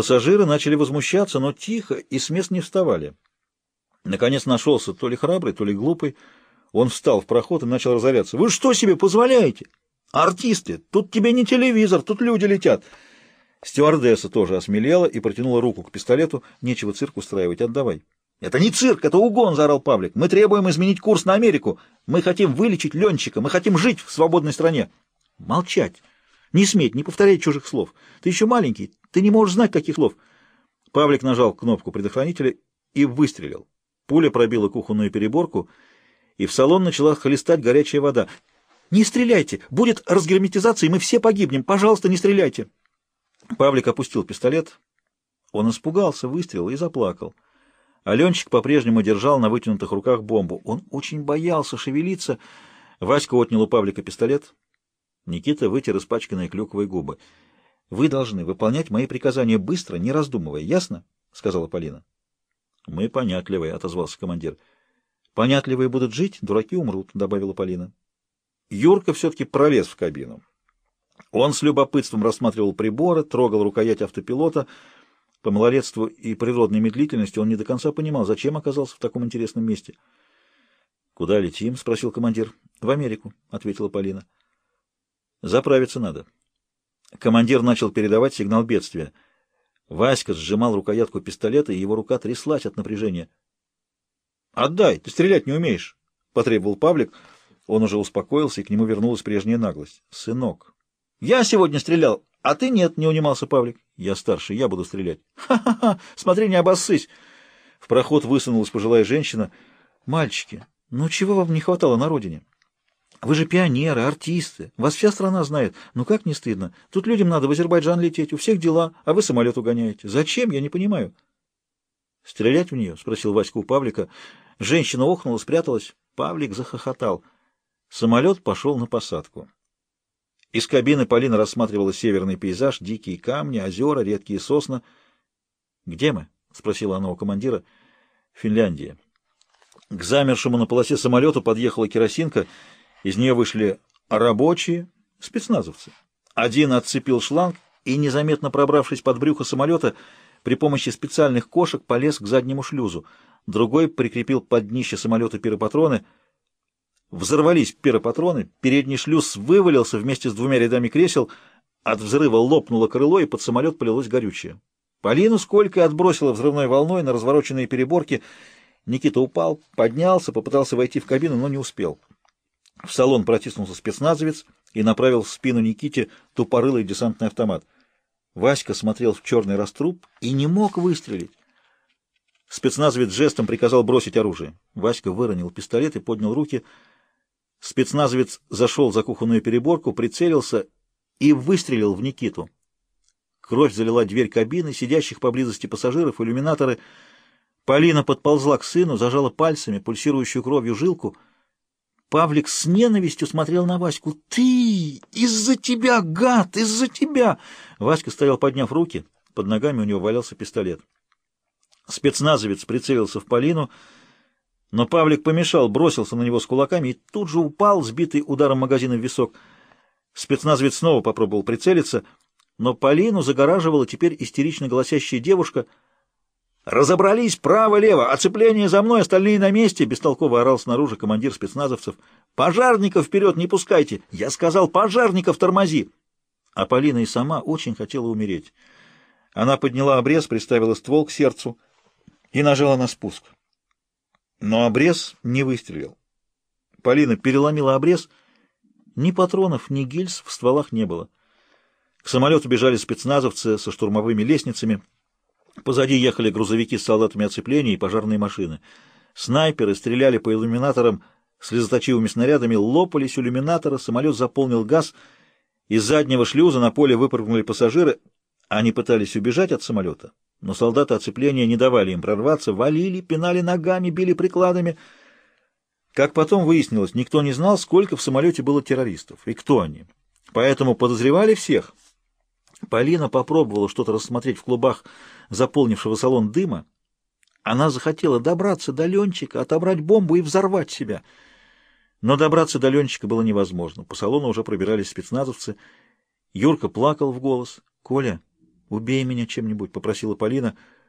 Пассажиры начали возмущаться, но тихо и с мест не вставали. Наконец нашелся то ли храбрый, то ли глупый. Он встал в проход и начал разоряться. «Вы что себе позволяете? Артисты! Тут тебе не телевизор, тут люди летят!» Стюардесса тоже осмелела и протянула руку к пистолету. «Нечего цирк устраивать, отдавай». «Это не цирк, это угон!» — заорал Павлик. «Мы требуем изменить курс на Америку. Мы хотим вылечить Ленчика. Мы хотим жить в свободной стране». «Молчать! Не сметь, не повторять чужих слов. Ты еще маленький, ты не можешь знать таких слов». Павлик нажал кнопку предохранителя и выстрелил. Пуля пробила кухонную переборку, и в салон начала хлестать горячая вода. «Не стреляйте! Будет разгерметизация, и мы все погибнем! Пожалуйста, не стреляйте!» Павлик опустил пистолет. Он испугался выстрела и заплакал. Аленчик по-прежнему держал на вытянутых руках бомбу. Он очень боялся шевелиться. Васька отнял у Павлика пистолет. Никита вытер испачканные клюковые губы. — Вы должны выполнять мои приказания быстро, не раздумывая. Ясно? — сказала Полина. — Мы понятливые, — отозвался командир. — Понятливые будут жить, дураки умрут, — добавила Полина. Юрка все-таки пролез в кабину. Он с любопытством рассматривал приборы, трогал рукоять автопилота — по малолетству и природной медлительности он не до конца понимал, зачем оказался в таком интересном месте. «Куда летим?» — спросил командир. «В Америку», — ответила Полина. «Заправиться надо». Командир начал передавать сигнал бедствия. Васька сжимал рукоятку пистолета, и его рука тряслась от напряжения. «Отдай, ты стрелять не умеешь», — потребовал Павлик. Он уже успокоился, и к нему вернулась прежняя наглость. «Сынок, я сегодня стрелял, а ты нет», — не унимался Павлик. Я старше, я буду стрелять. Ха-ха-ха! Смотри, не обоссысь! В проход высунулась пожилая женщина. Мальчики, ну чего вам не хватало на родине? Вы же пионеры, артисты. Вас вся страна знает. Ну как не стыдно? Тут людям надо в Азербайджан лететь, у всех дела, а вы самолет угоняете. Зачем? Я не понимаю. Стрелять в нее? Спросил Васька у Павлика. Женщина охнула, спряталась. Павлик захохотал. Самолет пошел на посадку. Из кабины Полина рассматривала северный пейзаж, дикие камни, озера, редкие сосны. «Где мы?» — спросила она у командира. «Финляндия». К замершему на полосе самолету подъехала керосинка. Из нее вышли рабочие, спецназовцы. Один отцепил шланг и, незаметно пробравшись под брюхо самолета, при помощи специальных кошек полез к заднему шлюзу. Другой прикрепил под днище самолета пиропатроны — Взорвались пиропатроны, передний шлюз вывалился вместе с двумя рядами кресел, от взрыва лопнуло крыло, и под самолет полилось горючее. Полину сколько отбросило взрывной волной на развороченные переборки. Никита упал, поднялся, попытался войти в кабину, но не успел. В салон протиснулся спецназовец и направил в спину Никите тупорылый десантный автомат. Васька смотрел в черный раструб и не мог выстрелить. Спецназовец жестом приказал бросить оружие. Васька выронил пистолет и поднял руки — Спецназовец зашел за кухонную переборку, прицелился и выстрелил в Никиту. Кровь залила дверь кабины, сидящих поблизости пассажиров, иллюминаторы. Полина подползла к сыну, зажала пальцами пульсирующую кровью жилку. Павлик с ненавистью смотрел на Ваську. «Ты! Из-за тебя, гад! Из-за тебя!» Васька стоял, подняв руки. Под ногами у него валялся пистолет. Спецназовец прицелился в Полину — но Павлик помешал, бросился на него с кулаками и тут же упал, сбитый ударом магазина в висок. Спецназовец снова попробовал прицелиться, но Полину загораживала теперь истерично голосящая девушка. «Разобрались право-лево! Оцепление за мной, остальные на месте!» — бестолково орал снаружи командир спецназовцев. «Пожарников вперед не пускайте! Я сказал, пожарников тормози!» А Полина и сама очень хотела умереть. Она подняла обрез, приставила ствол к сердцу и нажала на спуск. Но обрез не выстрелил. Полина переломила обрез. Ни патронов, ни гильз в стволах не было. К самолету бежали спецназовцы со штурмовыми лестницами. Позади ехали грузовики с солдатами оцепления и пожарные машины. Снайперы стреляли по иллюминаторам слезоточивыми снарядами, лопались иллюминаторы, самолет заполнил газ. Из заднего шлюза на поле выпрыгнули пассажиры. Они пытались убежать от самолета, но солдаты оцепления не давали им прорваться, валили, пинали ногами, били прикладами. Как потом выяснилось, никто не знал, сколько в самолете было террористов и кто они. Поэтому подозревали всех. Полина попробовала что-то рассмотреть в клубах заполнившего салон дыма. Она захотела добраться до Ленчика, отобрать бомбу и взорвать себя. Но добраться до Ленчика было невозможно. По салону уже пробирались спецназовцы. Юрка плакал в голос. «Коля, «Убей меня чем-нибудь», — попросила Полина, —